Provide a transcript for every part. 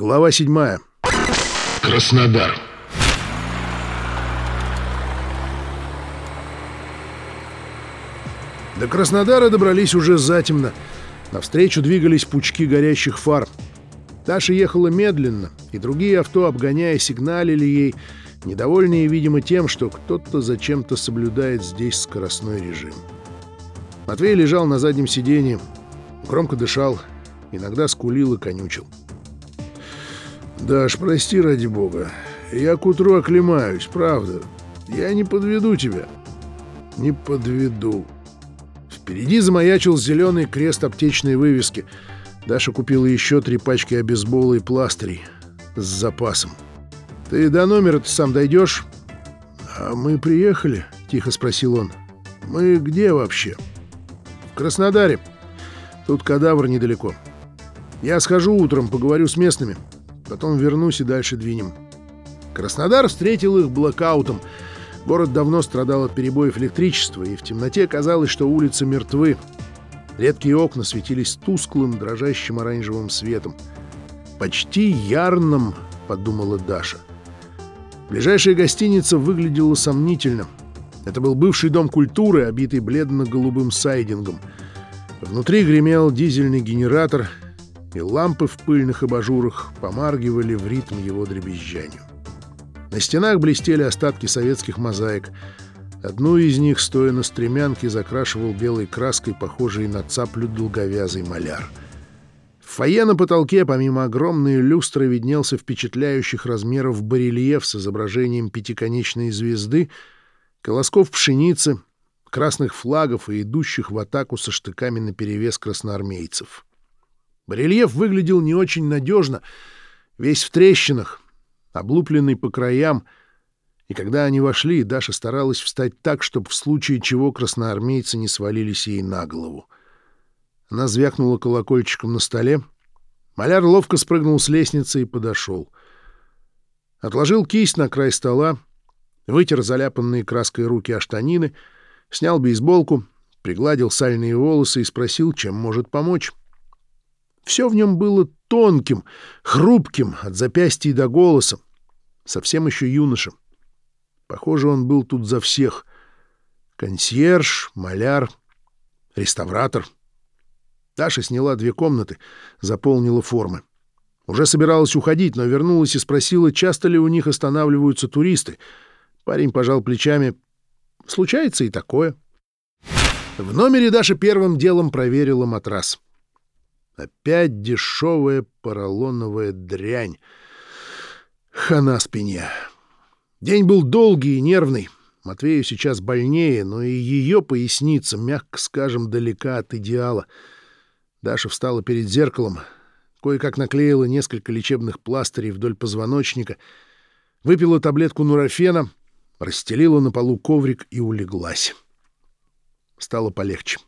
Глава седьмая. Краснодар. До Краснодара добрались уже затемно. Навстречу двигались пучки горящих фар. Таша ехала медленно, и другие авто, обгоняя, сигналили ей, недовольные, видимо, тем, что кто-то зачем-то соблюдает здесь скоростной режим. Матвей лежал на заднем сиденье, громко дышал, иногда скулил и конючил. «Даш, прости ради бога. Я к утру оклемаюсь, правда. Я не подведу тебя». «Не подведу». Впереди замаячил зеленый крест аптечной вывески. Даша купила еще три пачки обезбола и пластырей с запасом. «Ты до номера-то сам дойдешь?» «А мы приехали?» — тихо спросил он. «Мы где вообще?» «В Краснодаре. Тут кадавр недалеко. Я схожу утром, поговорю с местными». Потом вернусь и дальше двинем. Краснодар встретил их блокаутом. Город давно страдал от перебоев электричества, и в темноте казалось, что улицы мертвы. Редкие окна светились тусклым, дрожащим оранжевым светом. «Почти ярным», — подумала Даша. Ближайшая гостиница выглядела сомнительно. Это был бывший дом культуры, обитый бледно-голубым сайдингом. Внутри гремел дизельный генератор — и лампы в пыльных абажурах помаргивали в ритм его дребезжанию. На стенах блестели остатки советских мозаик. Одну из них, стоя на стремянке, закрашивал белой краской, похожей на цаплю долговязый маляр. В фойе на потолке, помимо огромной люстры, виднелся впечатляющих размеров барельеф с изображением пятиконечной звезды, колосков пшеницы, красных флагов и идущих в атаку со штыками наперевес красноармейцев. Барельеф выглядел не очень надежно, весь в трещинах, облупленный по краям, и когда они вошли, Даша старалась встать так, чтобы в случае чего красноармейцы не свалились ей на голову. Она звякнула колокольчиком на столе. Маляр ловко спрыгнул с лестницы и подошел. Отложил кисть на край стола, вытер заляпанные краской руки о штанины, снял бейсболку, пригладил сальные волосы и спросил, чем может помочь. Все в нем было тонким, хрупким, от запястья до голоса. Совсем еще юноша. Похоже, он был тут за всех. Консьерж, маляр, реставратор. Даша сняла две комнаты, заполнила формы. Уже собиралась уходить, но вернулась и спросила, часто ли у них останавливаются туристы. Парень пожал плечами. Случается и такое. В номере Даша первым делом проверила матрас. Опять дешевая поролоновая дрянь. Хана спине. День был долгий и нервный. Матвею сейчас больнее, но и ее поясница, мягко скажем, далека от идеала. Даша встала перед зеркалом, кое-как наклеила несколько лечебных пластырей вдоль позвоночника, выпила таблетку нурофена, расстелила на полу коврик и улеглась. Стало полегче.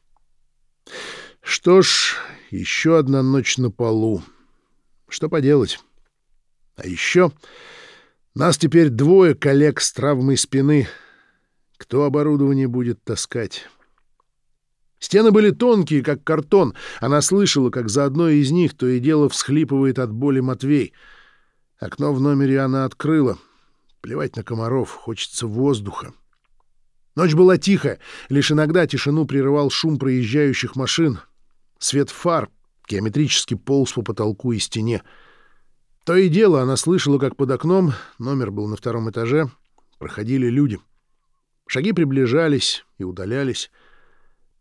Что ж, еще одна ночь на полу. Что поделать? А еще нас теперь двое коллег с травмой спины. Кто оборудование будет таскать? Стены были тонкие, как картон. Она слышала, как за одной из них то и дело всхлипывает от боли Матвей. Окно в номере она открыла. Плевать на комаров, хочется воздуха. Ночь была тихая, лишь иногда тишину прерывал шум проезжающих машин — Свет фар геометрически полз по потолку и стене. То и дело она слышала, как под окном, номер был на втором этаже, проходили люди. Шаги приближались и удалялись.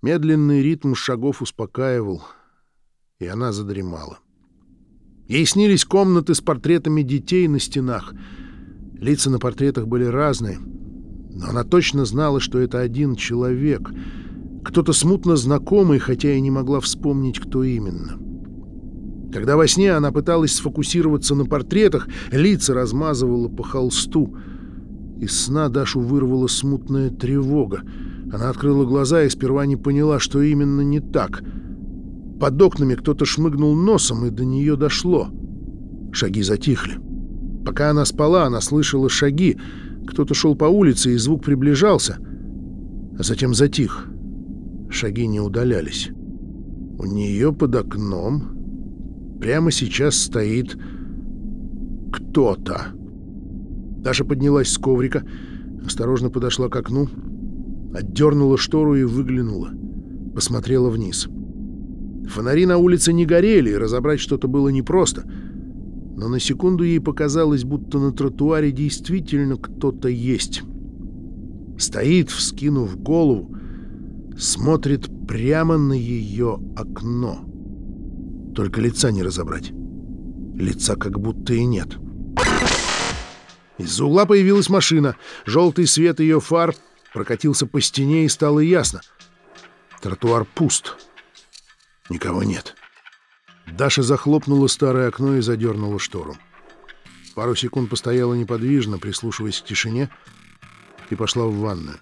Медленный ритм шагов успокаивал, и она задремала. Ей снились комнаты с портретами детей на стенах. Лица на портретах были разные, но она точно знала, что это один человек — кто-то смутно знакомый, хотя и не могла вспомнить, кто именно. Когда во сне она пыталась сфокусироваться на портретах, лица размазывала по холсту. Из сна Дашу вырвала смутная тревога. Она открыла глаза и сперва не поняла, что именно не так. Под окнами кто-то шмыгнул носом, и до нее дошло. Шаги затихли. Пока она спала, она слышала шаги. Кто-то шел по улице, и звук приближался, а затем затих. Шаги не удалялись. У нее под окном прямо сейчас стоит кто-то. Даша поднялась с коврика, осторожно подошла к окну, отдернула штору и выглянула. Посмотрела вниз. Фонари на улице не горели, и разобрать что-то было непросто. Но на секунду ей показалось, будто на тротуаре действительно кто-то есть. Стоит, вскинув голову, смотрит прямо на ее окно. Только лица не разобрать. Лица как будто и нет. Из-за угла появилась машина. Желтый свет ее фар прокатился по стене, и стало ясно. Тротуар пуст. Никого нет. Даша захлопнула старое окно и задернула штору. Пару секунд постояла неподвижно, прислушиваясь к тишине, и пошла в ванную.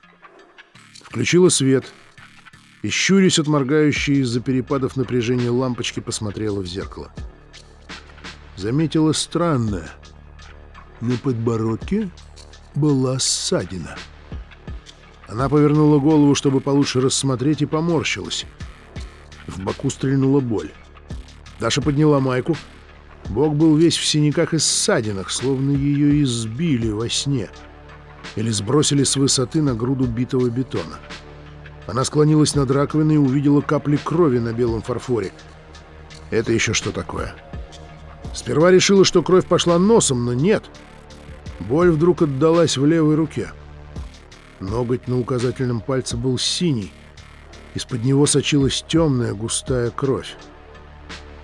Включила свет и, щурясь от моргающей из-за перепадов напряжения лампочки, посмотрела в зеркало. Заметила странное. На подбородке была ссадина. Она повернула голову, чтобы получше рассмотреть, и поморщилась. В боку стрельнула боль. Даша подняла майку. Бок был весь в синяках и ссадинах, словно ее избили во сне. Или сбросили с высоты на груду битого бетона. Она склонилась над раковиной и увидела капли крови на белом фарфоре. Это еще что такое? Сперва решила, что кровь пошла носом, но нет. Боль вдруг отдалась в левой руке. Ноготь на указательном пальце был синий. Из-под него сочилась темная густая кровь.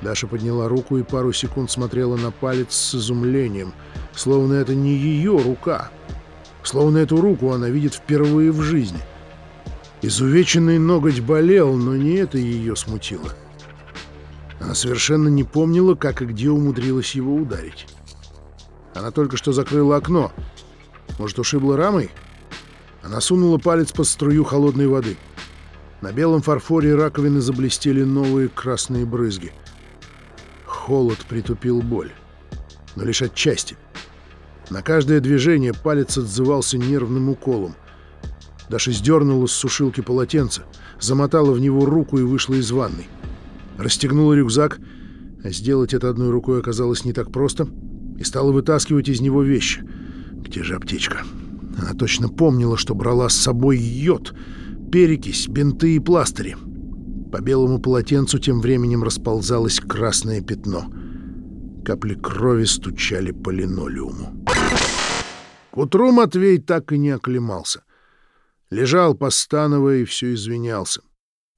Даша подняла руку и пару секунд смотрела на палец с изумлением, словно это не ее рука. Словно эту руку она видит впервые в жизни. Изувеченный ноготь болел, но не это ее смутило. Она совершенно не помнила, как и где умудрилась его ударить. Она только что закрыла окно. Может, ушибла рамой? — она сунула палец под струю холодной воды. На белом фарфоре раковины заблестели новые красные брызги. Холод притупил боль. Но лишь отчасти. На каждое движение палец отзывался нервным уколом. Даша сдернула с сушилки полотенце, замотала в него руку и вышла из ванной. Расстегнула рюкзак, а сделать это одной рукой оказалось не так просто, и стала вытаскивать из него вещи. Где же аптечка? Она точно помнила, что брала с собой йод, перекись, бинты и пластыри. По белому полотенцу тем временем расползалось красное пятно. Капли крови стучали по линолеуму. К утру Матвей так и не оклемался. Лежал, постановая, и все извинялся.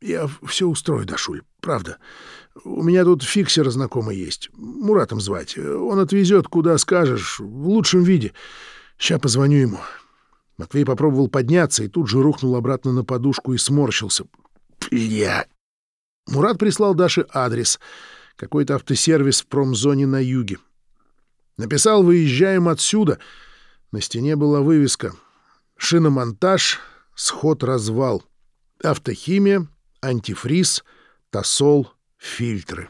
«Я все устрою, Дашуль, правда. У меня тут фиксер знакомый есть. Муратом звать. Он отвезет, куда скажешь, в лучшем виде. Сейчас позвоню ему. Матвей попробовал подняться и тут же рухнул обратно на подушку и сморщился. «Я...» Мурат прислал Даше адрес. Какой-то автосервис в промзоне на юге. Написал «Выезжаем отсюда». На стене была вывеска «Шиномонтаж, сход-развал, автохимия, антифриз, тосол, фильтры».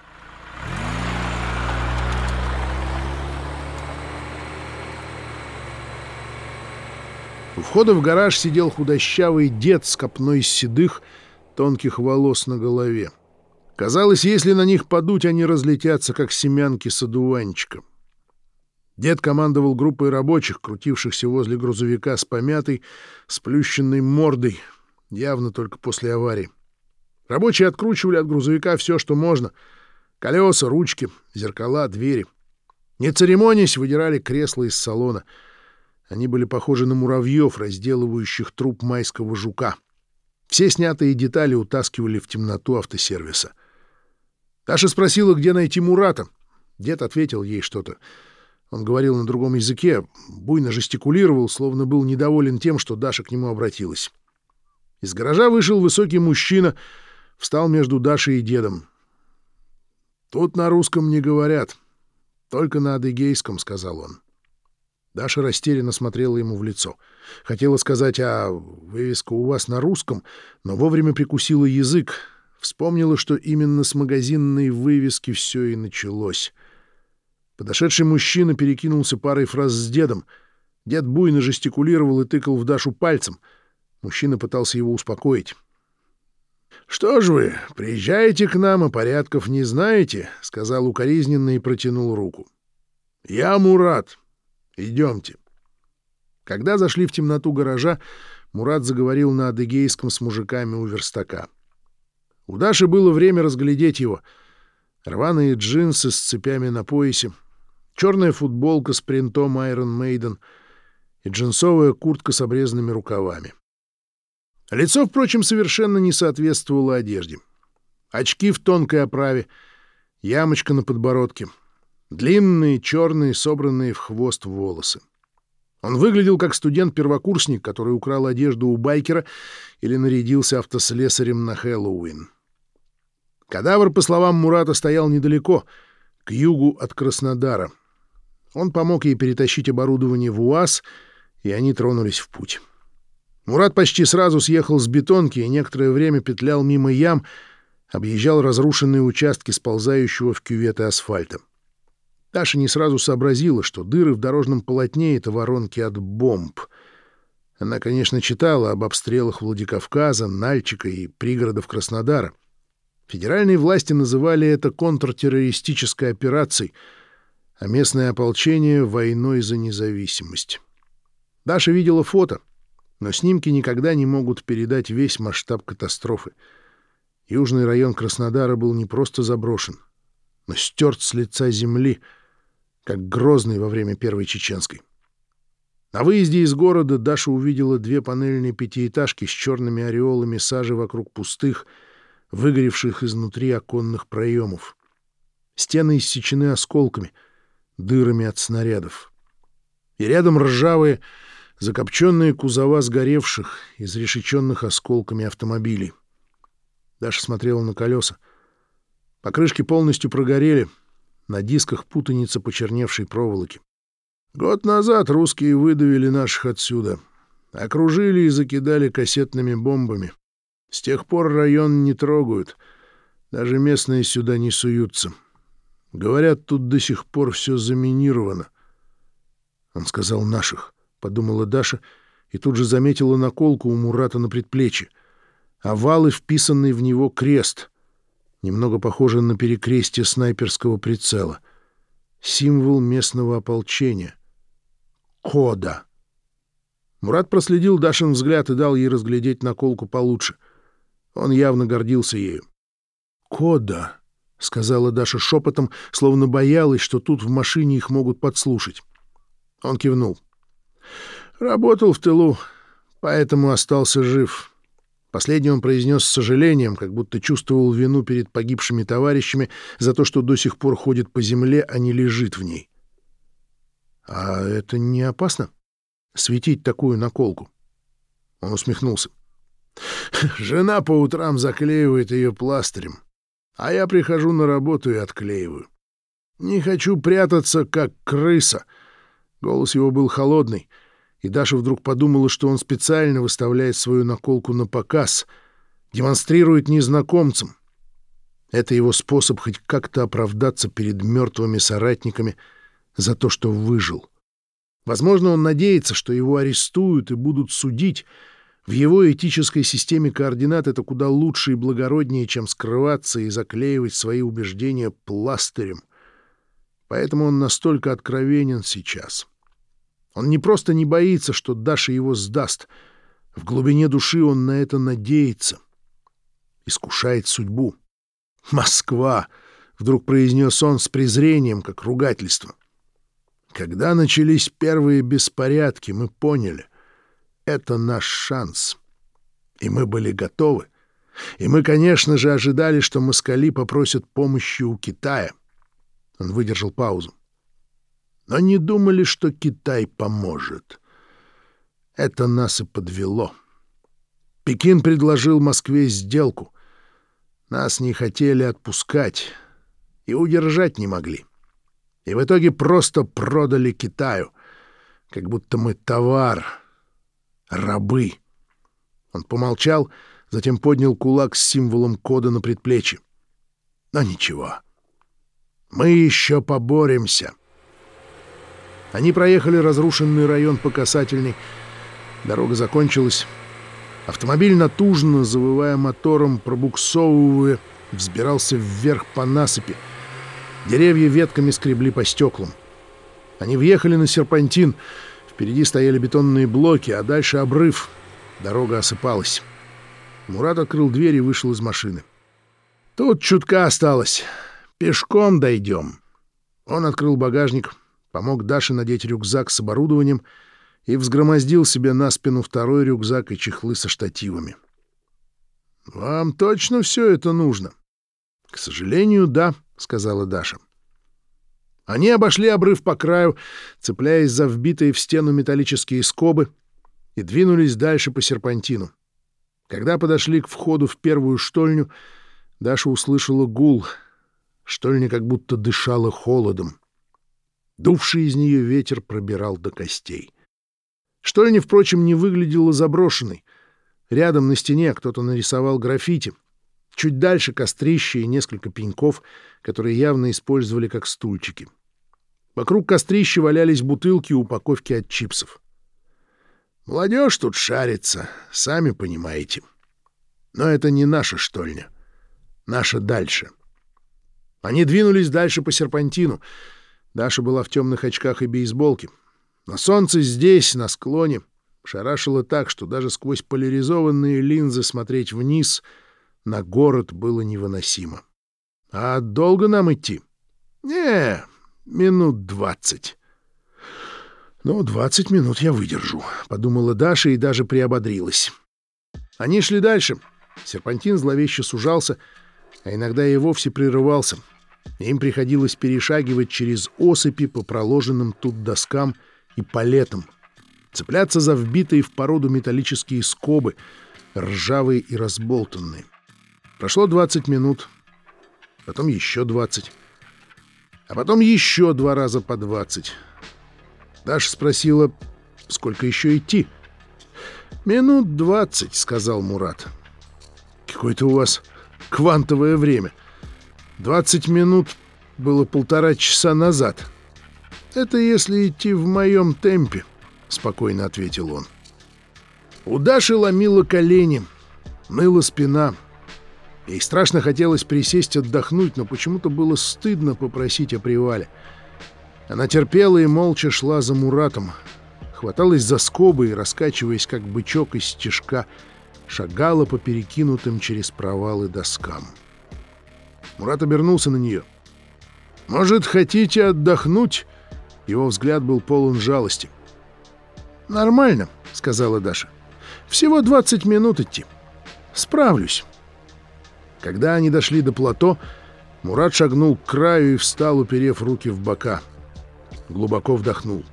У входа в гараж сидел худощавый дед с копной седых, тонких волос на голове. Казалось, если на них подуть, они разлетятся, как семянки с одуванчиком. Дед командовал группой рабочих, крутившихся возле грузовика с помятой, сплющенной мордой, явно только после аварии. Рабочие откручивали от грузовика все, что можно. Колеса, ручки, зеркала, двери. Не церемонясь, выдирали кресла из салона — они были похожи на муравьев, разделывающих труп майского жука. Все снятые детали утаскивали в темноту автосервиса. Таша спросила, где найти Мурата. Дед ответил ей что-то. Он говорил на другом языке, буйно жестикулировал, словно был недоволен тем, что Даша к нему обратилась. Из гаража вышел высокий мужчина, встал между Дашей и дедом. «Тут на русском не говорят, только на адыгейском», — сказал он. Даша растерянно смотрела ему в лицо. Хотела сказать, а вывеска у вас на русском, но вовремя прикусила язык. Вспомнила, что именно с магазинной вывески все и началось. Подошедший мужчина перекинулся парой фраз с дедом. Дед буйно жестикулировал и тыкал в Дашу пальцем. Мужчина пытался его успокоить. «Что ж вы, приезжаете к нам, а порядков не знаете?» — сказал укоризненно и протянул руку. «Я Мурат, Идемте. Когда зашли в темноту гаража, Мурат заговорил на адыгейском с мужиками у верстака. У Даши было время разглядеть его. Рваные джинсы с цепями на поясе, черная футболка с принтом Iron Maiden и джинсовая куртка с обрезанными рукавами. Лицо, впрочем, совершенно не соответствовало одежде. Очки в тонкой оправе, ямочка на подбородке, длинные, черные, собранные в хвост волосы. Он выглядел как студент-первокурсник, который украл одежду у байкера или нарядился автослесарем на Хэллоуин. Кадавр, по словам Мурата, стоял недалеко, к югу от Краснодара. Он помог ей перетащить оборудование в УАЗ, и они тронулись в путь. Мурат почти сразу съехал с бетонки и некоторое время петлял мимо ям, объезжал разрушенные участки сползающего в кюветы асфальта. Таша не сразу сообразила, что дыры в дорожном полотне — это воронки от бомб. Она, конечно, читала об обстрелах Владикавказа, Нальчика и пригородов Краснодара. Федеральные власти называли это контртеррористической операцией, а местное ополчение — войной за независимость. Даша видела фото, но снимки никогда не могут передать весь масштаб катастрофы. Южный район Краснодара был не просто заброшен, но стерт с лица земли, как Грозный во время Первой Чеченской. На выезде из города Даша увидела две панельные пятиэтажки с черными ореолами сажи вокруг пустых, выгоревших изнутри оконных проемов. Стены иссечены осколками, дырами от снарядов. И рядом ржавые, закопченные кузова сгоревших, изрешеченных осколками автомобилей. Даша смотрела на колеса. Покрышки полностью прогорели, на дисках путаница почерневшей проволоки. Год назад русские выдавили наших отсюда. Окружили и закидали кассетными бомбами. С тех пор район не трогают. Даже местные сюда не суются. Говорят, тут до сих пор все заминировано. Он сказал «наших», — подумала Даша, и тут же заметила наколку у Мурата на предплечье. Овал и вписанный в него крест, немного похожий на перекрестие снайперского прицела. Символ местного ополчения. Кода. Мурат проследил Дашин взгляд и дал ей разглядеть наколку получше. Он явно гордился ею. «Кода», — сказала Даша шепотом, словно боялась, что тут в машине их могут подслушать. Он кивнул. «Работал в тылу, поэтому остался жив». Последний он произнес с сожалением, как будто чувствовал вину перед погибшими товарищами за то, что до сих пор ходит по земле, а не лежит в ней. «А это не опасно? Светить такую наколку?» Он усмехнулся. «Жена по утрам заклеивает ее пластырем, а я прихожу на работу и отклеиваю. Не хочу прятаться, как крыса». Голос его был холодный — и Даша вдруг подумала, что он специально выставляет свою наколку на показ, демонстрирует незнакомцам. Это его способ хоть как-то оправдаться перед мертвыми соратниками за то, что выжил. Возможно, он надеется, что его арестуют и будут судить. В его этической системе координат это куда лучше и благороднее, чем скрываться и заклеивать свои убеждения пластырем. Поэтому он настолько откровенен сейчас. — он не просто не боится, что Даша его сдаст. В глубине души он на это надеется. Искушает судьбу. «Москва!» — вдруг произнес он с презрением, как ругательство. Когда начались первые беспорядки, мы поняли — это наш шанс. И мы были готовы. И мы, конечно же, ожидали, что москали попросят помощи у Китая. Он выдержал паузу но не думали, что Китай поможет. Это нас и подвело. Пекин предложил Москве сделку. Нас не хотели отпускать и удержать не могли. И в итоге просто продали Китаю, как будто мы товар, рабы. Он помолчал, затем поднял кулак с символом кода на предплечье. Но ничего. Мы еще поборемся. — они проехали разрушенный район по касательной. Дорога закончилась. Автомобиль натужно, завывая мотором, пробуксовывая, взбирался вверх по насыпи. Деревья ветками скребли по стеклам. Они въехали на серпантин. Впереди стояли бетонные блоки, а дальше обрыв. Дорога осыпалась. Мурат открыл дверь и вышел из машины. «Тут чутка осталось. Пешком дойдем». Он открыл багажник, помог Даше надеть рюкзак с оборудованием и взгромоздил себе на спину второй рюкзак и чехлы со штативами. «Вам точно все это нужно?» «К сожалению, да», — сказала Даша. Они обошли обрыв по краю, цепляясь за вбитые в стену металлические скобы, и двинулись дальше по серпантину. Когда подошли к входу в первую штольню, Даша услышала гул. Штольня как будто дышала холодом. Дувший из нее ветер пробирал до костей. Штольня, впрочем, не выглядела заброшенной. Рядом на стене кто-то нарисовал граффити. Чуть дальше кострище и несколько пеньков, которые явно использовали как стульчики. Вокруг кострища валялись бутылки и упаковки от чипсов. Молодежь тут шарится, сами понимаете. Но это не наша штольня. Наша дальше. Они двинулись дальше по серпантину. Даша была в темных очках и бейсболке. На солнце здесь, на склоне, шарашило так, что даже сквозь поляризованные линзы смотреть вниз на город было невыносимо. А долго нам идти? Не, минут двадцать. «Ну, двадцать минут я выдержу», — подумала Даша и даже приободрилась. Они шли дальше. Серпантин зловеще сужался, а иногда и вовсе прерывался. Им приходилось перешагивать через осыпи по проложенным тут доскам и палетам, цепляться за вбитые в породу металлические скобы, ржавые и разболтанные. Прошло двадцать минут, потом еще двадцать а потом еще два раза по двадцать. Даша спросила, сколько еще идти. «Минут двадцать», — сказал Мурат. «Какое-то у вас квантовое время. Двадцать минут было полтора часа назад. Это если идти в моем темпе», — спокойно ответил он. У Даши ломило колени, ныла спина — Ей страшно хотелось присесть отдохнуть, но почему-то было стыдно попросить о привале. Она терпела и молча шла за Муратом, хваталась за скобы и, раскачиваясь как бычок из стежка, шагала по перекинутым через провалы доскам. Мурат обернулся на нее. «Может, хотите отдохнуть?» Его взгляд был полон жалости. «Нормально», — сказала Даша. «Всего 20 минут идти. Справлюсь». Когда они дошли до плато, Мурат шагнул к краю и встал, уперев руки в бока. Глубоко вдохнул.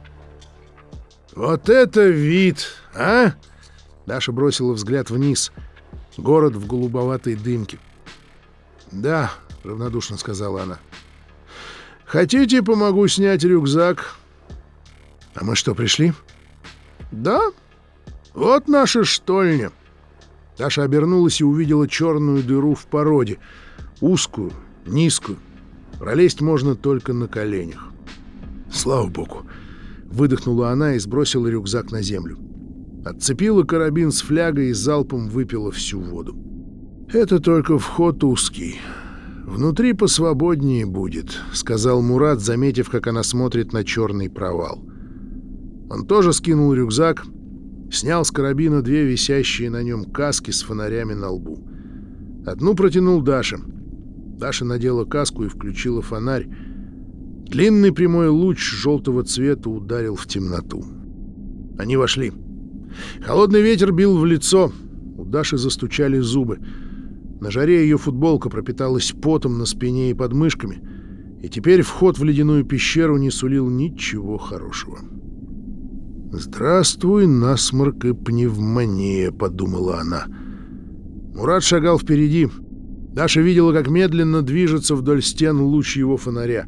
«Вот это вид, а?» Даша бросила взгляд вниз. Город в голубоватой дымке. «Да», — равнодушно сказала она. «Хотите, помогу снять рюкзак?» «А мы что, пришли?» «Да. Вот наша штольня». Даша обернулась и увидела черную дыру в породе. Узкую, низкую. Пролезть можно только на коленях. «Слава богу!» — выдохнула она и сбросила рюкзак на землю. Отцепила карабин с флягой и залпом выпила всю воду. «Это только вход узкий. Внутри посвободнее будет», — сказал Мурат, заметив, как она смотрит на черный провал. Он тоже скинул рюкзак — Снял с карабина две висящие на нем каски с фонарями на лбу. Одну протянул Даша. Даша надела каску и включила фонарь. Длинный прямой луч желтого цвета ударил в темноту. Они вошли. Холодный ветер бил в лицо. У Даши застучали зубы. На жаре ее футболка пропиталась потом на спине и подмышками, и теперь вход в ледяную пещеру не сулил ничего хорошего. «Здравствуй, насморк и пневмония», — подумала она. Мурат шагал впереди. Даша видела, как медленно движется вдоль стен луч его фонаря.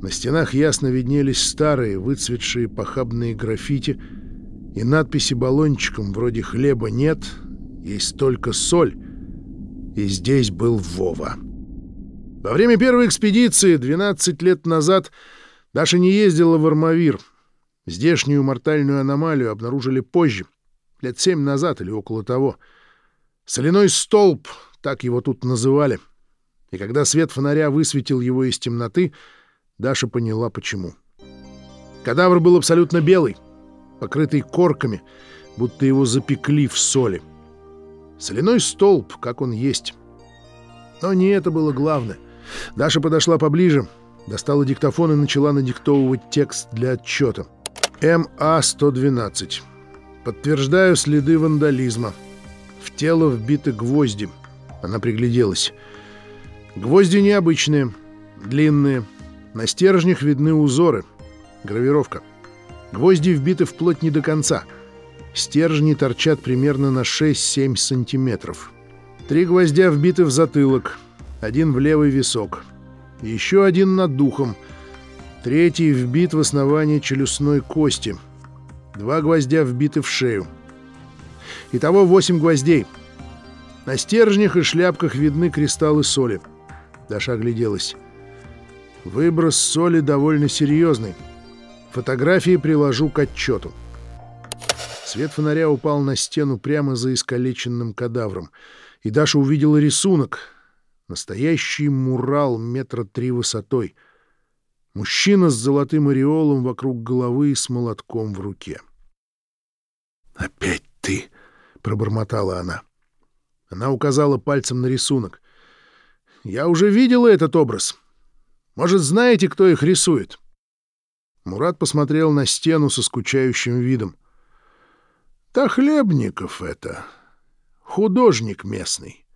На стенах ясно виднелись старые, выцветшие похабные граффити и надписи баллончиком вроде «Хлеба нет, есть только соль». И здесь был Вова. Во время первой экспедиции 12 лет назад Даша не ездила в Армавир — Здешнюю мортальную аномалию обнаружили позже, лет семь назад или около того. Соляной столб, так его тут называли. И когда свет фонаря высветил его из темноты, Даша поняла, почему. Кадавр был абсолютно белый, покрытый корками, будто его запекли в соли. Соляной столб, как он есть. Но не это было главное. Даша подошла поближе, достала диктофон и начала надиктовывать текст для отчета. МА-112. Подтверждаю следы вандализма. В тело вбиты гвозди. Она пригляделась. Гвозди необычные, длинные. На стержнях видны узоры. Гравировка. Гвозди вбиты вплоть не до конца. Стержни торчат примерно на 6-7 сантиметров. Три гвоздя вбиты в затылок, один в левый висок. Еще один над духом. Третий вбит в основание челюстной кости. Два гвоздя вбиты в шею. Итого восемь гвоздей. На стержнях и шляпках видны кристаллы соли. Даша огляделась. Выброс соли довольно серьезный. Фотографии приложу к отчету. Свет фонаря упал на стену прямо за искалеченным кадавром — и Даша увидела рисунок. Настоящий мурал метра три высотой. Мужчина с золотым ореолом вокруг головы и с молотком в руке. «Опять ты!» — пробормотала она. Она указала пальцем на рисунок. «Я уже видела этот образ. Может, знаете, кто их рисует?» Мурат посмотрел на стену со скучающим видом. «Да Хлебников это!» Художник местный.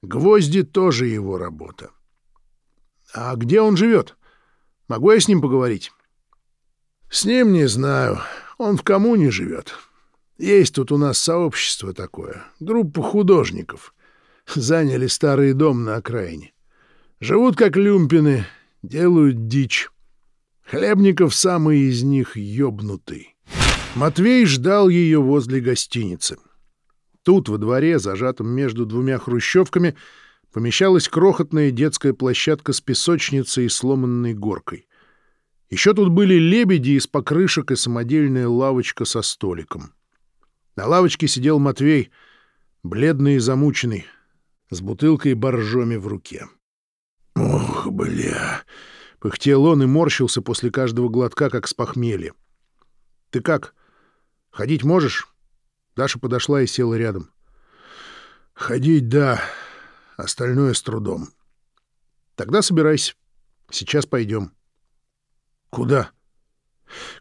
Гвозди тоже его работа. А где он живет? Могу я с ним поговорить? С ним не знаю. Он в коммуне живет. Есть тут у нас сообщество такое. Группа художников. Заняли старый дом на окраине. Живут как люмпины, делают дичь. Хлебников самый из них ёбнутый. Матвей ждал ее возле гостиницы. Тут, во дворе, зажатом между двумя хрущевками, помещалась крохотная детская площадка с песочницей и сломанной горкой. Еще тут были лебеди из покрышек и самодельная лавочка со столиком. На лавочке сидел Матвей, бледный и замученный, с бутылкой боржоми в руке. «Ох, бля!» — пыхтел он и морщился после каждого глотка, как с похмелья. «Ты как? Ходить можешь?» Даша подошла и села рядом. «Ходить — да, остальное с трудом». «Тогда собирайся. Сейчас пойдем». «Куда?»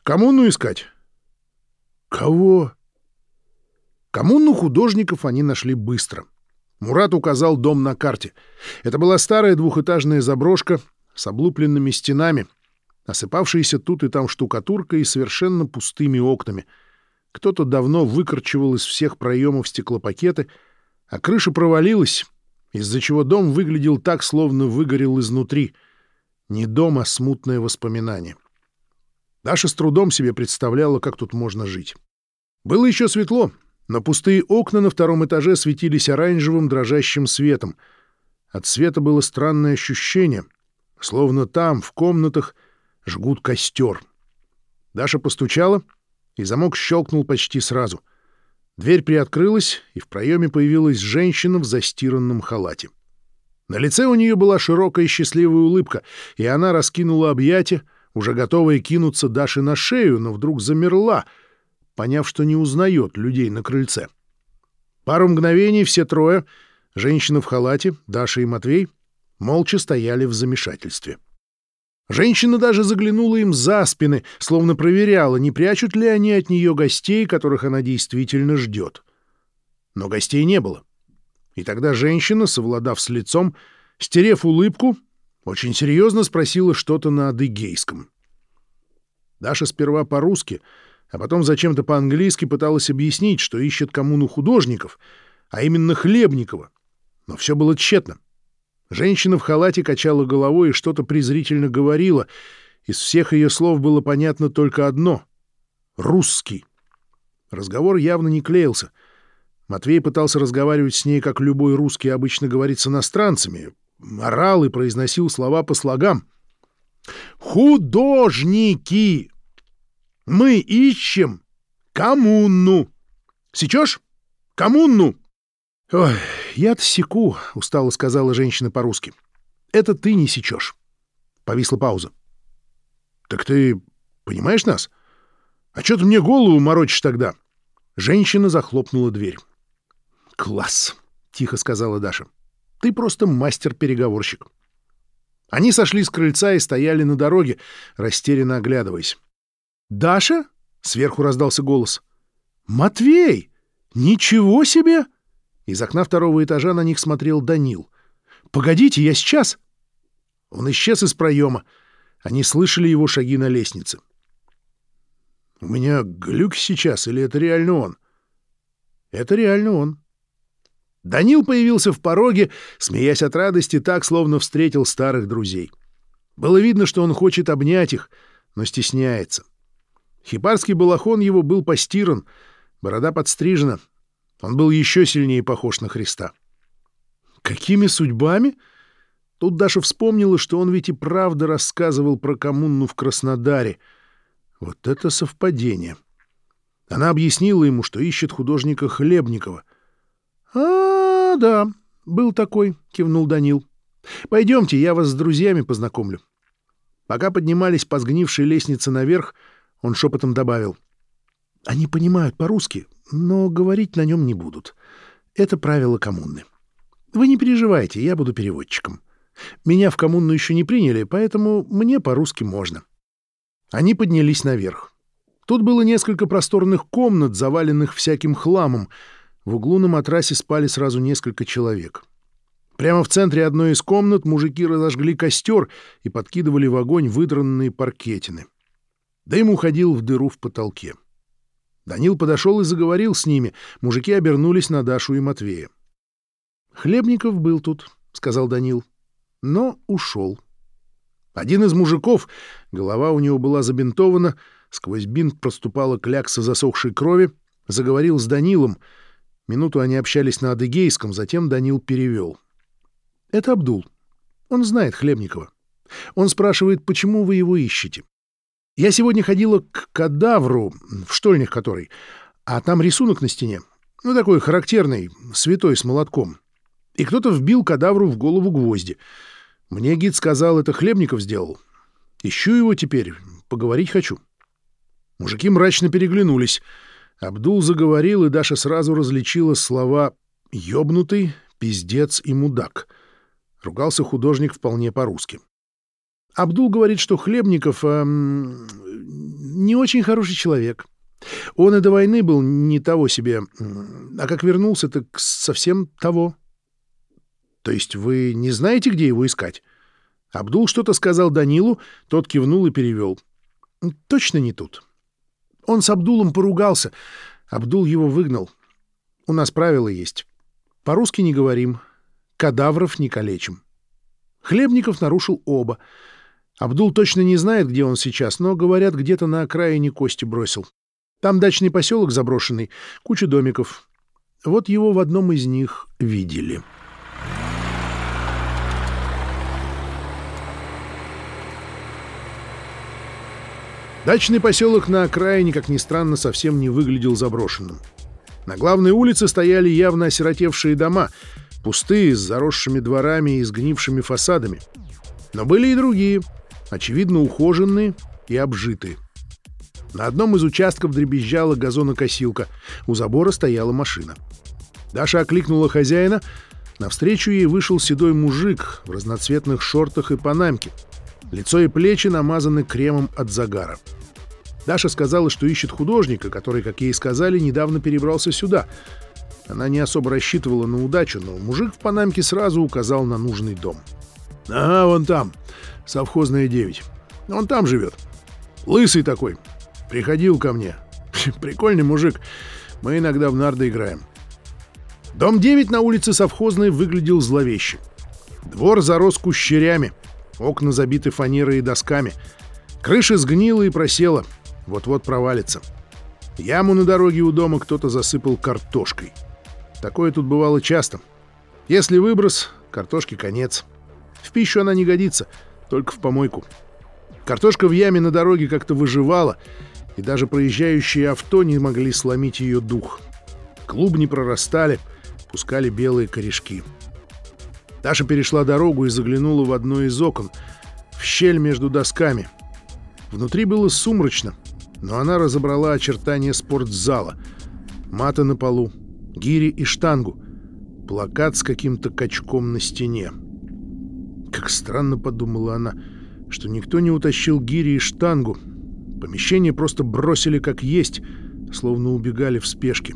«Коммуну искать». «Кого?» Коммуну художников они нашли быстро. Мурат указал дом на карте. Это была старая двухэтажная заброшка с облупленными стенами, осыпавшаяся тут и там штукатуркой и совершенно пустыми окнами — кто-то давно выкорчевал из всех проемов стеклопакеты, а крыша провалилась, из-за чего дом выглядел так, словно выгорел изнутри. Не дом, а смутное воспоминание. Даша с трудом себе представляла, как тут можно жить. Было еще светло, но пустые окна на втором этаже светились оранжевым дрожащим светом. От света было странное ощущение, словно там, в комнатах, жгут костер. Даша постучала — и замок щелкнул почти сразу. Дверь приоткрылась, и в проеме появилась женщина в застиранном халате. На лице у нее была широкая счастливая улыбка, и она раскинула объятия, уже готовая кинуться Даше на шею, но вдруг замерла, поняв, что не узнает людей на крыльце. Пару мгновений все трое, женщина в халате, Даша и Матвей, молча стояли в замешательстве. — Женщина даже заглянула им за спины, словно проверяла, не прячут ли они от нее гостей, которых она действительно ждет. Но гостей не было. И тогда женщина, совладав с лицом, стерев улыбку, очень серьезно спросила что-то на адыгейском. Даша сперва по-русски, а потом зачем-то по-английски пыталась объяснить, что ищет коммуну художников, а именно Хлебникова. Но все было тщетно. Женщина в халате качала головой и что-то презрительно говорила. Из всех ее слов было понятно только одно — «русский». Разговор явно не клеился. Матвей пытался разговаривать с ней, как любой русский обычно говорит с иностранцами. Орал и произносил слова по слогам. «Художники! Мы ищем коммуну! Сечешь? Коммуну!» «Ой, я-то секу», — устало сказала женщина по-русски. «Это ты не сечешь». Повисла пауза. «Так ты Понимаешь нас? А что ты мне голову морочишь тогда?» Женщина захлопнула дверь. «Класс!» — тихо сказала Даша. «Ты просто мастер-переговорщик». Они сошли с крыльца и стояли на дороге, растерянно оглядываясь. «Даша?» — сверху раздался голос. «Матвей! Ничего себе!» Из окна второго этажа на них смотрел Данил. «Погодите, я сейчас!» Он исчез из проема. Они слышали его шаги на лестнице. «У меня глюк сейчас, или это реально он?» «Это реально он». Данил появился в пороге, смеясь от радости так, словно встретил старых друзей. Было видно, что он хочет обнять их, но стесняется. Хипарский балахон его был постиран, борода подстрижена. Он был еще сильнее похож на Христа. Какими судьбами? Тут Даша вспомнила, что он ведь и правда рассказывал про коммуну в Краснодаре. Вот это совпадение. Она объяснила ему, что ищет художника Хлебникова. «А, да, был такой», — кивнул Данил. «Пойдемте, я вас с друзьями познакомлю». Пока поднимались по сгнившей лестнице наверх, он шепотом добавил. «Они понимают по-русски, но говорить на нем не будут. Это правило коммуны. Вы не переживайте, я буду переводчиком. Меня в коммуну еще не приняли, поэтому мне по-русски можно». Они поднялись наверх. Тут было несколько просторных комнат, заваленных всяким хламом — в углу на матрасе спали сразу несколько человек. Прямо в центре одной из комнат мужики разожгли костер и подкидывали в огонь выдранные паркетины. Дым уходил в дыру в потолке. Данил подошел и заговорил с ними. Мужики обернулись на Дашу и Матвея. «Хлебников был тут», — сказал Данил, — «но ушел». Один из мужиков, голова у него была забинтована, сквозь бинт проступала клякса засохшей крови, заговорил с Данилом — Минуту они общались на адыгейском, затем Данил перевел. «Это Абдул. Он знает Хлебникова. Он спрашивает, почему вы его ищете. Я сегодня ходила к кадавру, в штольнях который, а там рисунок на стене. Ну, такой характерный, святой с молотком. И кто-то вбил кадавру в голову гвозди. Мне гид сказал, это Хлебников сделал. Ищу его теперь, поговорить хочу». Мужики мрачно переглянулись — Абдул заговорил, и Даша сразу различила слова «ёбнутый», «пиздец» и «мудак». Ругался художник вполне по-русски. Абдул говорит, что Хлебников эм, не очень хороший человек. Он и до войны был не того себе, а как вернулся, так совсем того. То есть вы не знаете, где его искать? Абдул что-то сказал Данилу, тот кивнул и перевел. Точно не тут. Он с Абдулом поругался. Абдул его выгнал. У нас правила есть. По-русски не говорим. Кадавров не калечим. Хлебников нарушил оба. Абдул точно не знает, где он сейчас, но, говорят, где-то на окраине кости бросил. Там дачный поселок заброшенный, куча домиков. Вот его в одном из них видели. Дачный поселок на окраине, как ни странно, совсем не выглядел заброшенным. На главной улице стояли явно осиротевшие дома, пустые, с заросшими дворами и сгнившими фасадами. Но были и другие, очевидно, ухоженные и обжитые. На одном из участков дребезжала газонокосилка, у забора стояла машина. Даша окликнула хозяина, навстречу ей вышел седой мужик в разноцветных шортах и панамке. Лицо и плечи намазаны кремом от загара. Даша сказала, что ищет художника, который, как ей сказали, недавно перебрался сюда. Она не особо рассчитывала на удачу, но мужик в Панамке сразу указал на нужный дом. «Ага, вон там, совхозная 9. Он там живет. Лысый такой. Приходил ко мне. Прикольный мужик. Мы иногда в нарды играем». Дом 9 на улице Совхозной выглядел зловеще. Двор зарос кущерями, окна забиты фанерой и досками. Крыша сгнила и просела — вот-вот провалится. Яму на дороге у дома кто-то засыпал картошкой. Такое тут бывало часто. Если выброс, картошке конец. В пищу она не годится, только в помойку. Картошка в яме на дороге как-то выживала, и даже проезжающие авто не могли сломить ее дух. Клубни прорастали, пускали белые корешки. Таша перешла дорогу и заглянула в одно из окон, в щель между досками — Внутри было сумрачно, но она разобрала очертания спортзала. Мата на полу, гири и штангу, плакат с каким-то качком на стене. Как странно, подумала она, что никто не утащил гири и штангу. Помещение просто бросили как есть, словно убегали в спешке.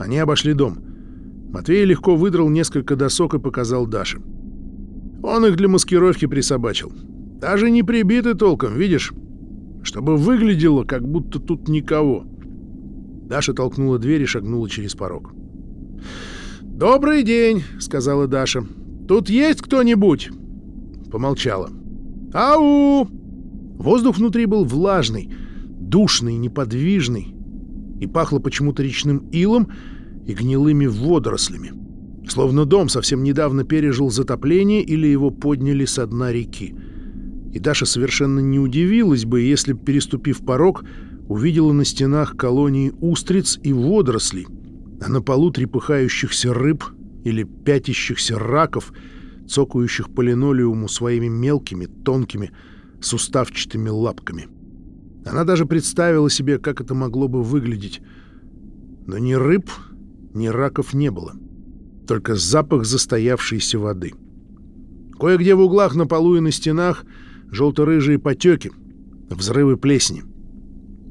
Они обошли дом. Матвей легко выдрал несколько досок и показал Даше. Он их для маскировки присобачил. Даже не прибиты толком, видишь? Чтобы выглядело, как будто тут никого. Даша толкнула дверь и шагнула через порог. «Добрый день», — сказала Даша. «Тут есть кто-нибудь?» Помолчала. «Ау!» Воздух внутри был влажный, душный, неподвижный и пахло почему-то речным илом и гнилыми водорослями. Словно дом совсем недавно пережил затопление или его подняли со дна реки. И Даша совершенно не удивилась бы, если, переступив порог, увидела на стенах колонии устриц и водорослей, а на полу трепыхающихся рыб или пятящихся раков, цокающих по линолеуму своими мелкими, тонкими, суставчатыми лапками. Она даже представила себе, как это могло бы выглядеть. Но ни рыб, ни раков не было. Только запах застоявшейся воды. Кое-где в углах на полу и на стенах желто-рыжие потеки, взрывы плесени.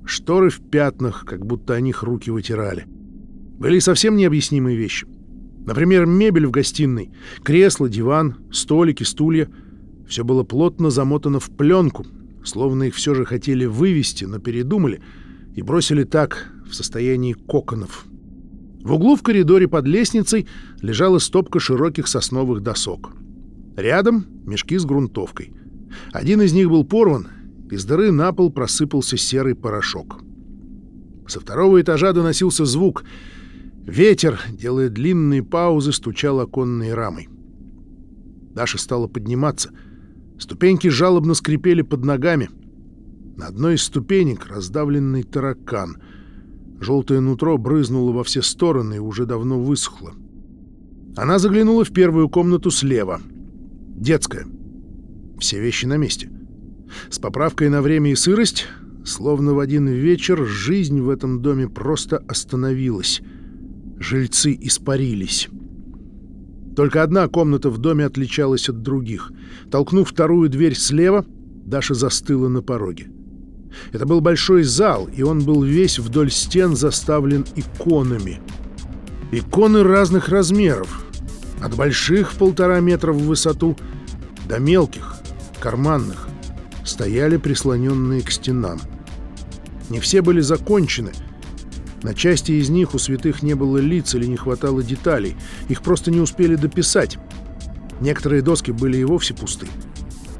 Шторы в пятнах, как будто о них руки вытирали. Были совсем необъяснимые вещи. Например, мебель в гостиной, кресло, диван, столики, стулья. Все было плотно замотано в пленку, словно их все же хотели вывести, но передумали и бросили так, в состоянии коконов. В углу в коридоре под лестницей лежала стопка широких сосновых досок. Рядом мешки с грунтовкой. Один из них был порван, из дыры на пол просыпался серый порошок. Со второго этажа доносился звук. Ветер, делая длинные паузы, стучал оконной рамой. Даша стала подниматься. Ступеньки жалобно скрипели под ногами. На одной из ступенек раздавленный таракан. Желтое нутро брызнуло во все стороны и уже давно высохло. Она заглянула в первую комнату слева. Детская. Все вещи на месте. С поправкой на время и сырость, словно в один вечер, жизнь в этом доме просто остановилась. Жильцы испарились. Только одна комната в доме отличалась от других. Толкнув вторую дверь слева, Даша застыла на пороге. Это был большой зал, и он был весь вдоль стен заставлен иконами. Иконы разных размеров. От больших в полтора метра в высоту до мелких, карманных, стояли прислоненные к стенам. Не все были закончены. На части из них у святых не было лиц или не хватало деталей. Их просто не успели дописать. Некоторые доски были и вовсе пусты.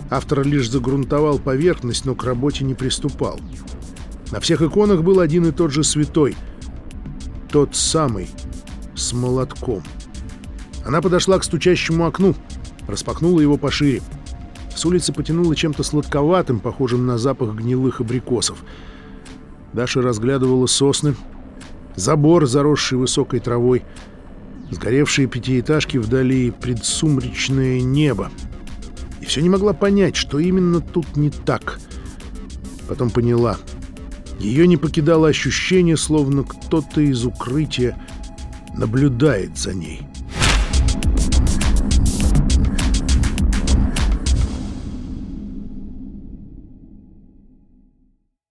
Автор лишь загрунтовал поверхность, но к работе не приступал. На всех иконах был один и тот же святой. Тот самый, с молотком. Она подошла к стучащему окну, распахнула его пошире. С улицы потянуло чем-то сладковатым, похожим на запах гнилых абрикосов. Даша разглядывала сосны, забор, заросший высокой травой, сгоревшие пятиэтажки вдали и предсумречное небо. И все не могла понять, что именно тут не так. Потом поняла. Ее не покидало ощущение, словно кто-то из укрытия наблюдает за ней.